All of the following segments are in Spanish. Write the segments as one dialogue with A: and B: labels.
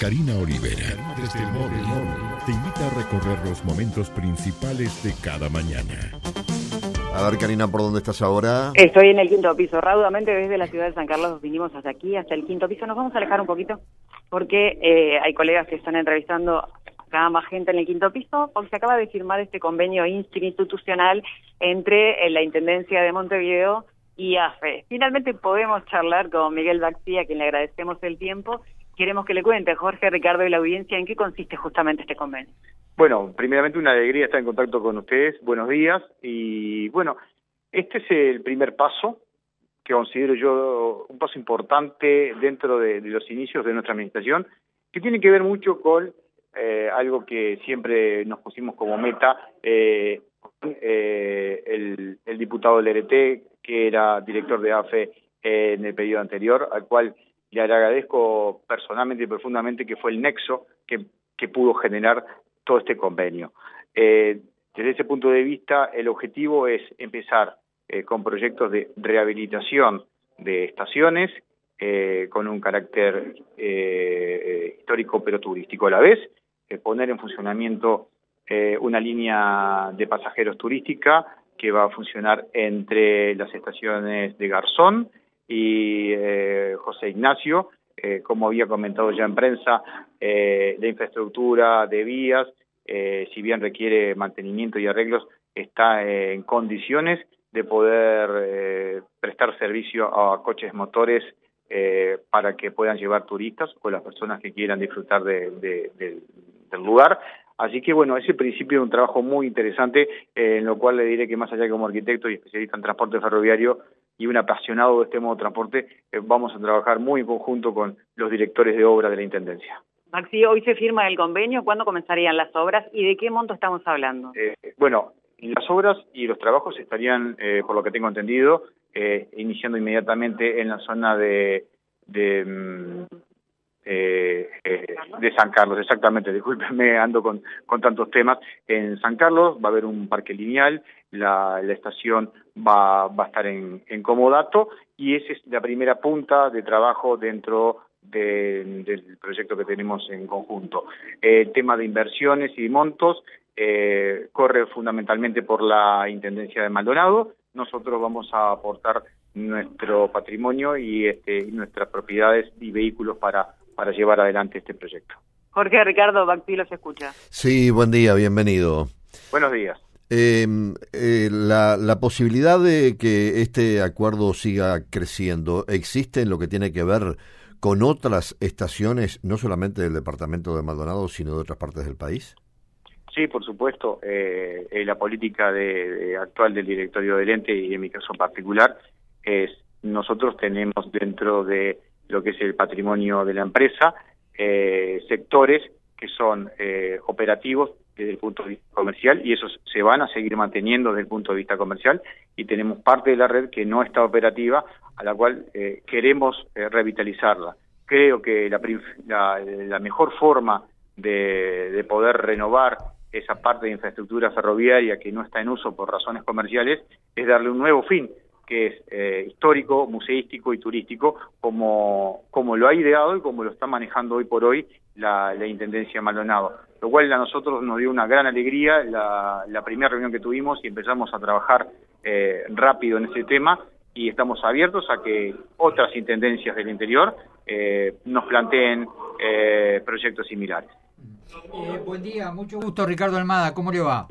A: Karina Olivera, desde el móvil, te invita a recorrer los momentos principales de cada mañana.
B: A ver, Karina, ¿por dónde estás ahora?
C: Estoy en el quinto piso. Raudamente desde la ciudad de San Carlos vinimos hasta aquí, hasta el quinto piso. Nos vamos a alejar un poquito porque eh, hay colegas que están entrevistando cada más gente en el quinto piso porque se acaba de firmar este convenio institucional entre eh, la Intendencia de Montevideo y AFE. Finalmente podemos charlar con Miguel Baxi, a quien le agradecemos el tiempo, queremos que le cuente, Jorge, Ricardo y la audiencia, en qué consiste justamente este convenio.
D: Bueno, primeramente una alegría estar en contacto con ustedes. Buenos días. Y bueno, este es el primer paso que considero yo un paso importante dentro de, los inicios de nuestra administración, que tiene que ver mucho con eh, algo que siempre nos pusimos como meta, eh, eh, el, diputado Lerete, que era director de AFE en el periodo anterior, al cual le agradezco personalmente y profundamente que fue el nexo que, pudo generar todo este convenio. Eh, desde ese punto de vista, el objetivo es empezar eh, con proyectos de rehabilitación de estaciones eh, con un carácter histórico pero turístico a la vez, poner en funcionamiento una línea de pasajeros turística que va a funcionar entre las estaciones de Garzón y eh, José Ignacio, eh, como había comentado ya en prensa, eh, la infraestructura de vías, si bien requiere mantenimiento y arreglos, está en condiciones de poder prestar servicio a coches motores para que puedan llevar turistas o las personas que quieran disfrutar del lugar. Así que bueno, ese principio es un trabajo muy interesante, en lo cual le diré que más allá que como arquitecto y especialista en transporte ferroviario, y un apasionado de este modo de transporte, eh, vamos a trabajar muy en conjunto con los directores de obra de la Intendencia.
C: Maxi, hoy se firma el convenio, ¿cuándo comenzarían las obras y de qué monto estamos hablando?
D: Eh, bueno, las obras y los trabajos estarían, eh, por lo que tengo entendido, iniciando inmediatamente en la zona de, de mm, eh, eh, de San Carlos, exactamente, discúlpenme, ando con, con tantos temas. En San Carlos va a haber un parque lineal, la, la estación va, va a estar en, en Comodato y esa es la primera punta de trabajo dentro del proyecto que tenemos en conjunto. El tema de inversiones y montos eh, corre fundamentalmente por la Intendencia de Maldonado. Nosotros vamos a aportar nuestro patrimonio y, este, y nuestras propiedades y vehículos para para llevar adelante este proyecto.
C: Jorge Ricardo Bactilo se escucha.
B: Sí, buen día, bienvenido.
D: Buenos días.
B: Em, eh, la, la, posibilidad de que este acuerdo siga creciendo existe en lo que tiene que ver con otras estaciones, no solamente del departamento de Maldonado, sino de otras partes del país.
D: Sí, por supuesto. Eh, eh la política de, actual del directorio del ente y en mi caso particular es nosotros tenemos dentro de lo que es el patrimonio de la empresa, eh, sectores que son eh, operativos desde el punto de vista comercial y esos se van a seguir manteniendo desde el punto de vista comercial y tenemos parte de la red que no está operativa a la cual eh, queremos revitalizarla. Creo que la, la, mejor forma de, de poder renovar esa parte de infraestructura ferroviaria que no está en uso por razones comerciales es darle un nuevo fin que es eh, histórico, museístico y turístico, como, como lo ha ideado y como lo está manejando hoy por hoy la, Intendencia Maldonado. Lo cual a nosotros nos dio una gran alegría la, primera reunión que tuvimos y empezamos a trabajar eh, rápido en ese tema y estamos abiertos a que otras intendencias del interior eh, nos planteen proyectos similares.
E: buen día, mucho gusto Ricardo Almada, ¿cómo le va?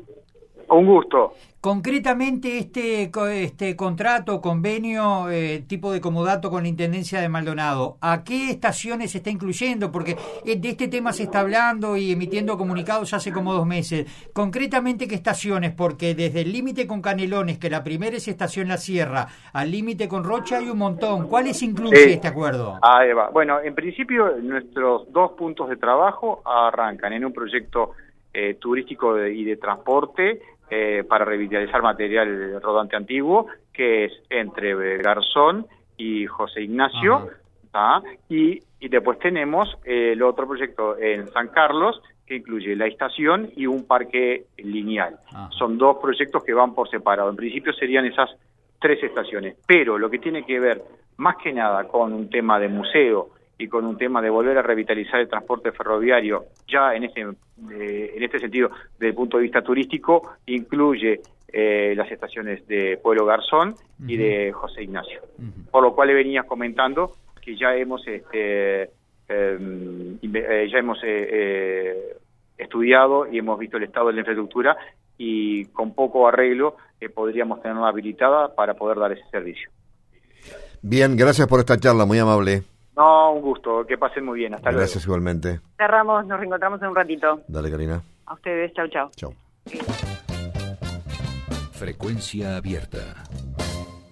D: Un gusto.
E: Concretamente, este, este contrato, convenio, eh, tipo de comodato con la Intendencia de Maldonado, ¿a qué estaciones se está incluyendo? Porque eh, de este tema se está hablando y emitiendo comunicados hace como dos meses. Concretamente, ¿qué estaciones? Porque desde el límite con Canelones, que la primera es Estación La Sierra, al límite con Rocha hay un montón. ¿Cuáles incluye este acuerdo?
D: Ah, Eva. Bueno, en principio, nuestros dos puntos de trabajo arrancan en un proyecto eh, turístico y de transporte eh, para revitalizar material rodante antiguo, que es entre Garzón y José Ignacio, y, y, después tenemos el otro proyecto en San Carlos, que incluye la estación y un parque lineal. Son dos proyectos que van por separado. En principio serían esas tres estaciones, pero lo que tiene que ver más que nada con un tema de museo y con un tema de volver a revitalizar el transporte ferroviario, ya en este, eh, en este sentido, desde el punto de vista turístico, incluye eh, las estaciones de Pueblo Garzón y de José Ignacio. Por lo cual le venía comentando que ya hemos, este, em, eh, ya hemos estudiado y hemos visto el estado de la infraestructura y con poco arreglo podríamos tenerla habilitada para poder dar ese servicio.
B: Bien, gracias por esta charla, muy amable.
D: No, un gusto. Que pasen muy bien. Hasta
B: luego. Gracias igualmente.
C: Cerramos, nos reencontramos en un ratito.
B: Dale, Karina.
C: A ustedes, chau, chau.
B: Chau.
A: Frecuencia abierta.